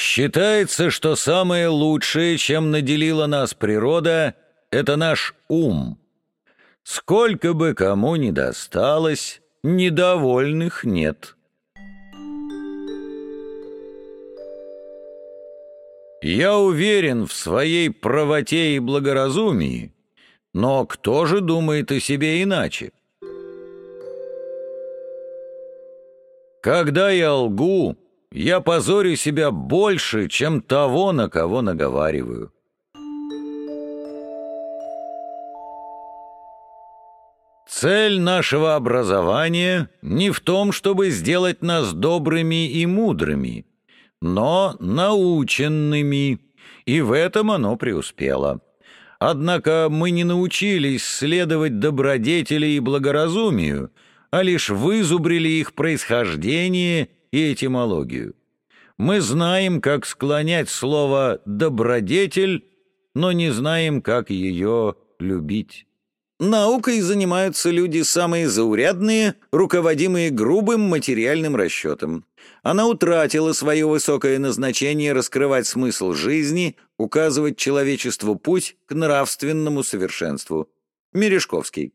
Считается, что самое лучшее, чем наделила нас природа, это наш ум. Сколько бы кому ни досталось, недовольных нет. Я уверен в своей правоте и благоразумии, но кто же думает о себе иначе? Когда я лгу, я позорю себя больше, чем того, на кого наговариваю. Цель нашего образования не в том, чтобы сделать нас добрыми и мудрыми, но наученными, и в этом оно преуспело. Однако мы не научились следовать добродетели и благоразумию, а лишь вызубрили их происхождение и этимологию. Мы знаем, как склонять слово «добродетель», но не знаем, как ее любить. Наукой занимаются люди самые заурядные, руководимые грубым материальным расчетом. Она утратила свое высокое назначение раскрывать смысл жизни, указывать человечеству путь к нравственному совершенству. Мережковский.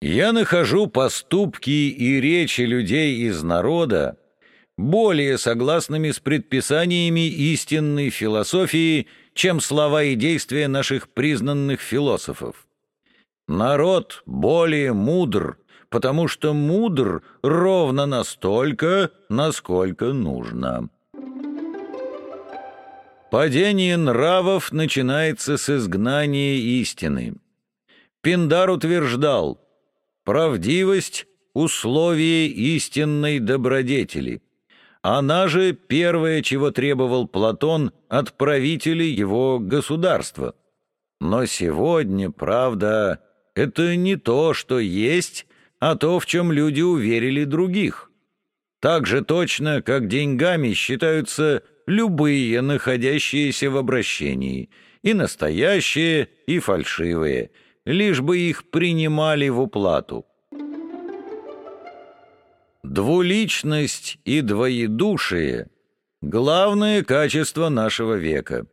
Я нахожу поступки и речи людей из народа более согласными с предписаниями истинной философии, чем слова и действия наших признанных философов. Народ более мудр, потому что мудр ровно настолько, насколько нужно. Падение нравов начинается с изгнания истины. Пиндар утверждал, правдивость — условие истинной добродетели. Она же первое, чего требовал Платон от правителей его государства. Но сегодня, правда, это не то, что есть, а то, в чем люди уверили других. Так же точно, как деньгами считаются любые, находящиеся в обращении, и настоящие, и фальшивые, лишь бы их принимали в уплату. Двуличность и двоедушие — главное качество нашего века.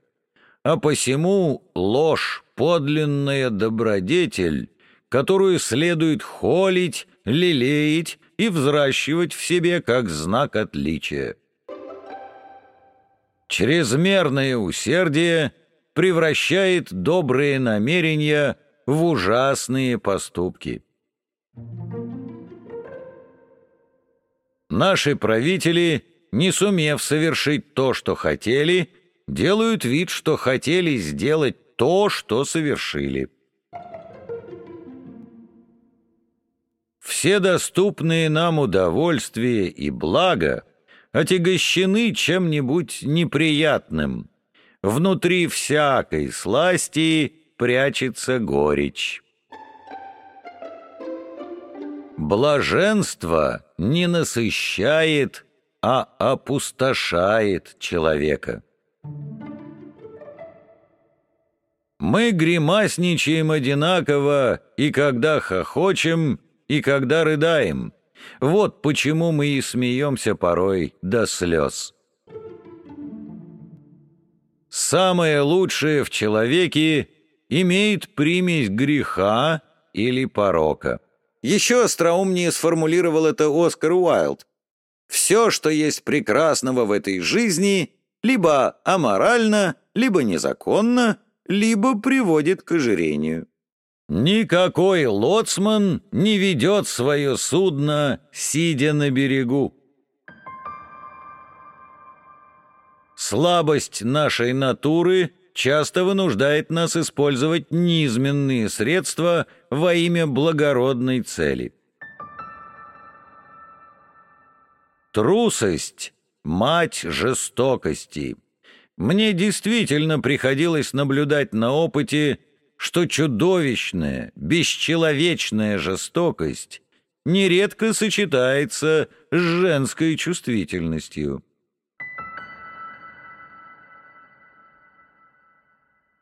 А посему ложь, подлинная добродетель, которую следует холить, лелеять и взращивать в себе как знак отличия. Чрезмерное усердие превращает добрые намерения в ужасные поступки. Наши правители, не сумев совершить то, что хотели, делают вид, что хотели сделать то, что совершили. Все доступные нам удовольствия и блага отягощены чем-нибудь неприятным. Внутри всякой сласти прячется горечь. Блаженство не насыщает, а опустошает человека. Мы гримасничаем одинаково и когда хохочем, и когда рыдаем. Вот почему мы и смеемся порой до слез. Самое лучшее в человеке имеет примесь греха или порока. Еще остроумнее сформулировал это Оскар Уайлд. Все, что есть прекрасного в этой жизни, либо аморально, либо незаконно, либо приводит к ожирению. Никакой лоцман не ведет свое судно, сидя на берегу. Слабость нашей натуры часто вынуждает нас использовать низменные средства во имя благородной цели. Трусость — мать жестокости. Мне действительно приходилось наблюдать на опыте что чудовищная, бесчеловечная жестокость нередко сочетается с женской чувствительностью.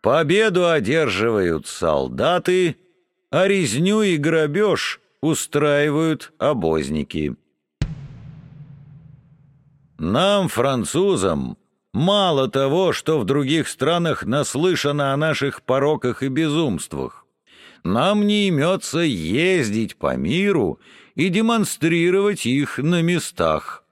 Победу одерживают солдаты, а резню и грабеж устраивают обозники. Нам, французам, Мало того, что в других странах наслышано о наших пороках и безумствах. Нам не имется ездить по миру и демонстрировать их на местах.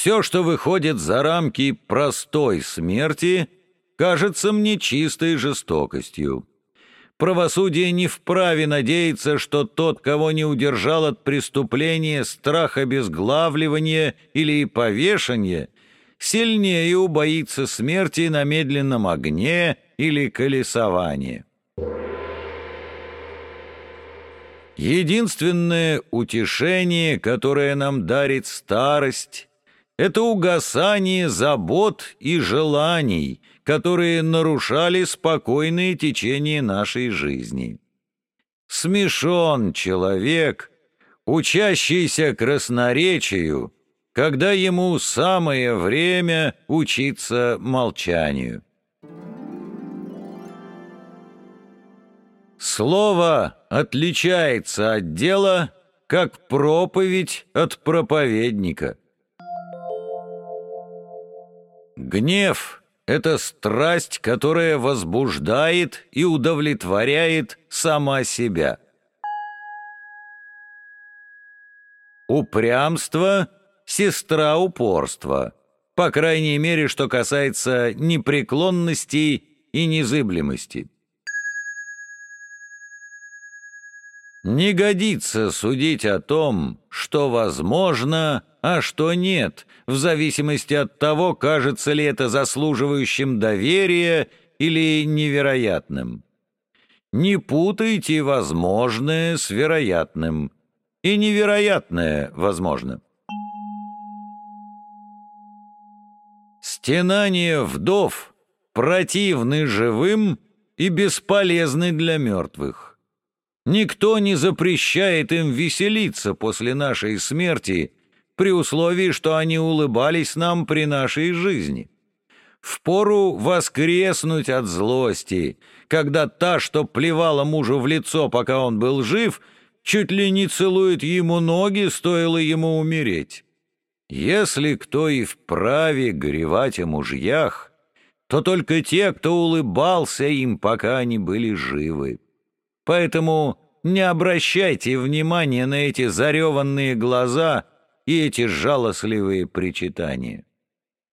Все, что выходит за рамки простой смерти, кажется мне чистой жестокостью. Правосудие не вправе надеяться, что тот, кого не удержал от преступления страх обезглавливания или повешения, сильнее убоится смерти на медленном огне или колесовании. Единственное утешение, которое нам дарит старость, это угасание забот и желаний, которые нарушали спокойное течение нашей жизни. Смешон человек, учащийся красноречию, когда ему самое время учиться молчанию. Слово отличается от дела, как проповедь от проповедника. Гнев — это страсть, которая возбуждает и удовлетворяет сама себя. Упрямство — сестра упорства, по крайней мере, что касается непреклонности и незыблемости. Не годится судить о том, что возможно, а что нет, в зависимости от того, кажется ли это заслуживающим доверия или невероятным. Не путайте возможное с вероятным, и невероятное возможно. Стенания вдов противны живым и бесполезны для мертвых. Никто не запрещает им веселиться после нашей смерти, при условии, что они улыбались нам при нашей жизни. Впору воскреснуть от злости, когда та, что плевала мужу в лицо, пока он был жив, чуть ли не целует ему ноги, стоило ему умереть. Если кто и вправе горевать о мужьях, то только те, кто улыбался им, пока они были живы. Поэтому не обращайте внимания на эти зареванные глаза и эти жалостливые причитания.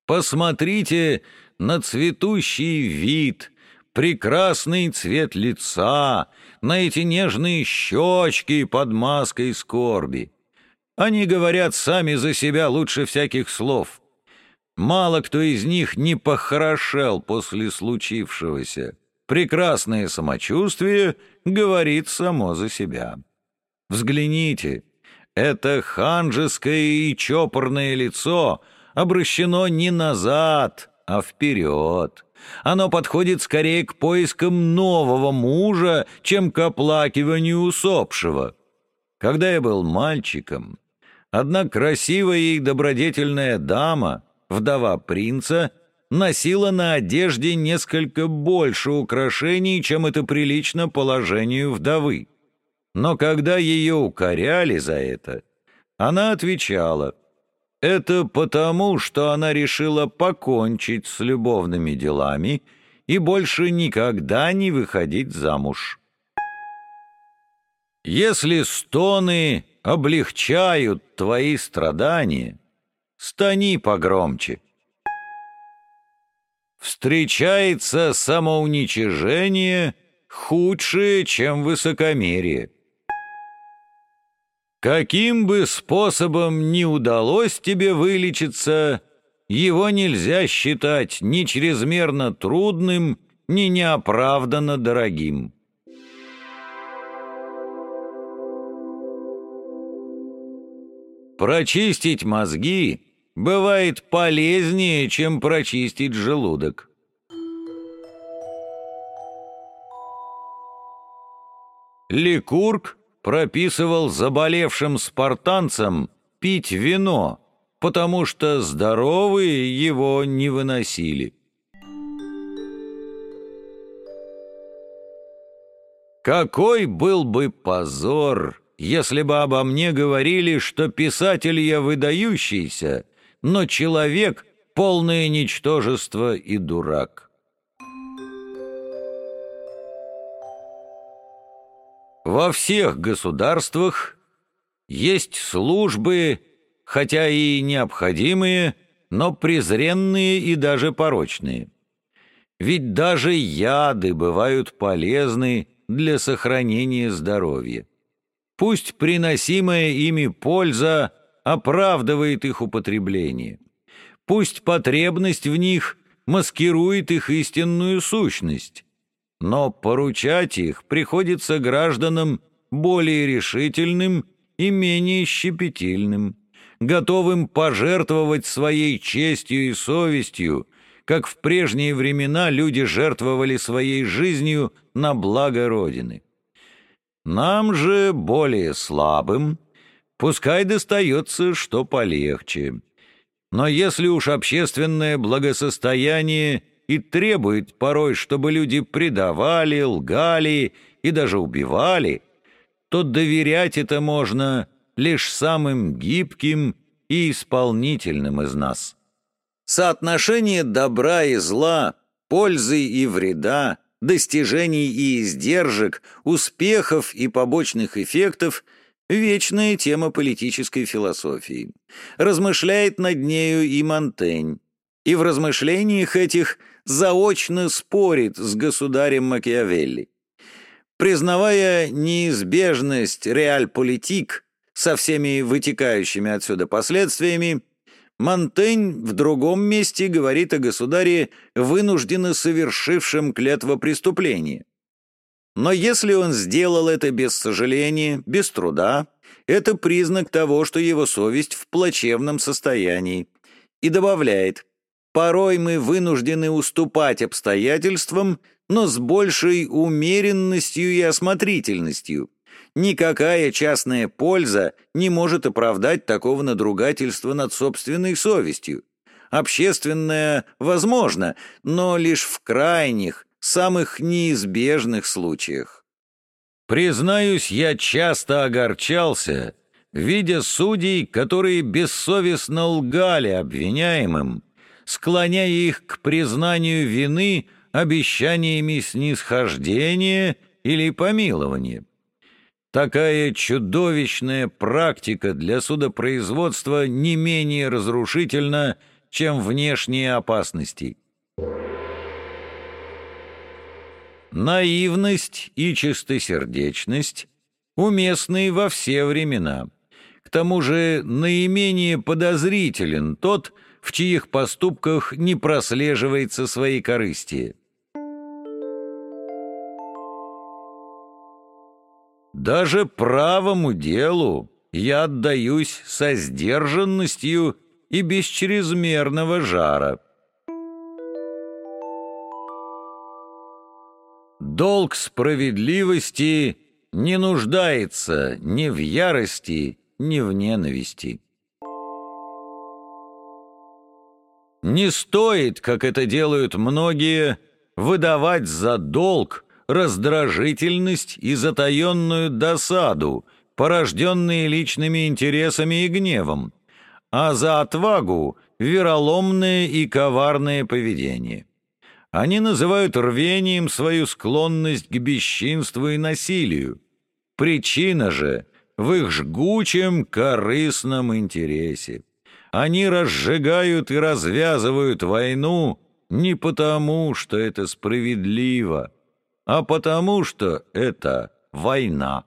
Посмотрите на цветущий вид, прекрасный цвет лица, на эти нежные щечки под маской скорби. Они говорят сами за себя лучше всяких слов. Мало кто из них не похорошел после случившегося. Прекрасное самочувствие говорит само за себя. Взгляните, это ханжеское и чопорное лицо обращено не назад, а вперед. Оно подходит скорее к поискам нового мужа, чем к оплакиванию усопшего. Когда я был мальчиком, одна красивая и добродетельная дама, вдова принца, носила на одежде несколько больше украшений, чем это прилично положению вдовы. Но когда ее укоряли за это, она отвечала, «Это потому, что она решила покончить с любовными делами и больше никогда не выходить замуж». Если стоны облегчают твои страдания, стани погромче встречается самоуничижение худшее, чем высокомерие. Каким бы способом ни удалось тебе вылечиться, его нельзя считать ни чрезмерно трудным, ни неоправданно дорогим. Прочистить мозги бывает полезнее, чем прочистить желудок. Ликург прописывал заболевшим спартанцам пить вино, потому что здоровые его не выносили. Какой был бы позор, если бы обо мне говорили, что писатель я выдающийся, но человек — полное ничтожество и дурак. Во всех государствах есть службы, хотя и необходимые, но презренные и даже порочные. Ведь даже яды бывают полезны для сохранения здоровья. Пусть приносимая ими польза оправдывает их употребление. Пусть потребность в них маскирует их истинную сущность. Но поручать их приходится гражданам более решительным и менее щепетильным, готовым пожертвовать своей честью и совестью, как в прежние времена люди жертвовали своей жизнью на благо Родины. Нам же, более слабым, пускай достается что полегче. Но если уж общественное благосостояние и требует порой, чтобы люди предавали, лгали и даже убивали, то доверять это можно лишь самым гибким и исполнительным из нас. Соотношение добра и зла, пользы и вреда достижений и издержек, успехов и побочных эффектов – вечная тема политической философии. Размышляет над нею и Монтень. И в размышлениях этих заочно спорит с государем Макиавелли. Признавая неизбежность реаль-политик со всеми вытекающими отсюда последствиями, Монтень в другом месте говорит о государе, вынужденно совершившем клетвопреступление. Но если он сделал это без сожаления, без труда, это признак того, что его совесть в плачевном состоянии. И добавляет, порой мы вынуждены уступать обстоятельствам, но с большей умеренностью и осмотрительностью, Никакая частная польза не может оправдать такого надругательства над собственной совестью. Общественное возможно, но лишь в крайних, самых неизбежных случаях. Признаюсь, я часто огорчался, видя судей, которые бессовестно лгали обвиняемым, склоняя их к признанию вины обещаниями снисхождения или помилования. Такая чудовищная практика для судопроизводства не менее разрушительна, чем внешние опасности. Наивность и чистосердечность уместны во все времена. К тому же наименее подозрителен тот, в чьих поступках не прослеживается своей корыстие. Даже правому делу я отдаюсь со сдержанностью и без чрезмерного жара. Долг справедливости не нуждается ни в ярости, ни в ненависти. Не стоит, как это делают многие, выдавать за долг раздражительность и затаенную досаду, порожденные личными интересами и гневом, а за отвагу — вероломное и коварное поведение. Они называют рвением свою склонность к бесчинству и насилию. Причина же в их жгучем корыстном интересе. Они разжигают и развязывают войну не потому, что это справедливо, а потому что это война.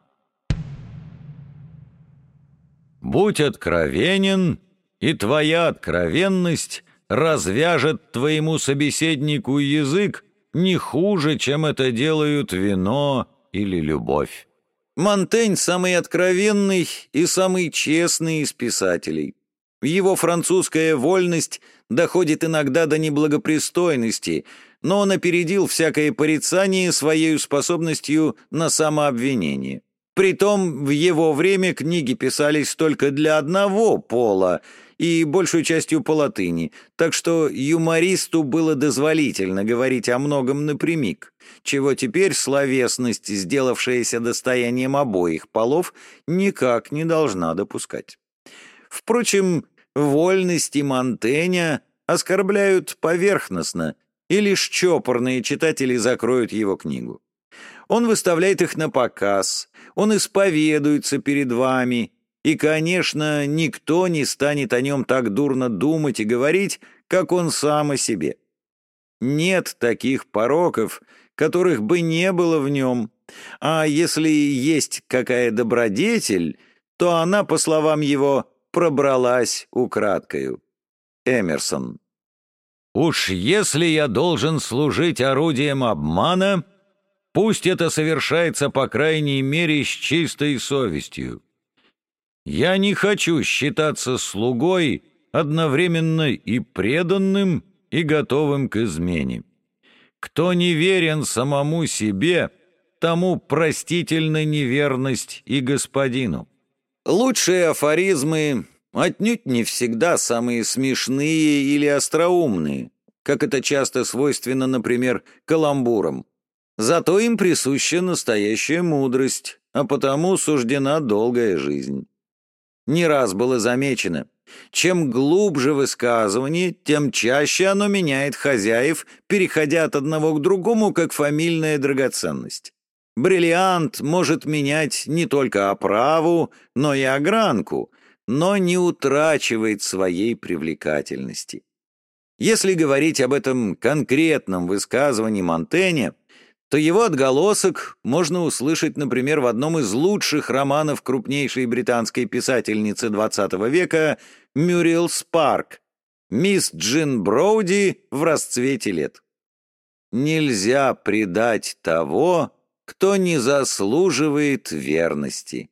Будь откровенен, и твоя откровенность развяжет твоему собеседнику язык не хуже, чем это делают вино или любовь. Монтень самый откровенный и самый честный из писателей. Его французская вольность доходит иногда до неблагопристойности, но он опередил всякое порицание своей способностью на самообвинение. Притом в его время книги писались только для одного пола и большую частью по латыни, так что юмористу было дозволительно говорить о многом напрямик, чего теперь словесность, сделавшаяся достоянием обоих полов, никак не должна допускать. Впрочем, вольности Монтэня оскорбляют поверхностно, и лишь чопорные читатели закроют его книгу. Он выставляет их на показ, он исповедуется перед вами, и, конечно, никто не станет о нем так дурно думать и говорить, как он сам о себе. Нет таких пороков, которых бы не было в нем, а если есть какая добродетель, то она, по словам его, пробралась украдкою. Эмерсон. «Уж если я должен служить орудием обмана, Пусть это совершается, по крайней мере, с чистой совестью. Я не хочу считаться слугой, одновременно и преданным, и готовым к измене. Кто не верен самому себе, тому простительна неверность и господину. Лучшие афоризмы отнюдь не всегда самые смешные или остроумные, как это часто свойственно, например, каламбурам. Зато им присуща настоящая мудрость, а потому суждена долгая жизнь. Не раз было замечено, чем глубже высказывание, тем чаще оно меняет хозяев, переходя от одного к другому, как фамильная драгоценность. Бриллиант может менять не только оправу, но и огранку, но не утрачивает своей привлекательности. Если говорить об этом конкретном высказывании Монтэня, то его отголосок можно услышать, например, в одном из лучших романов крупнейшей британской писательницы XX века Мюрриел Спарк «Мисс Джин Броуди в расцвете лет». Нельзя предать того, кто не заслуживает верности.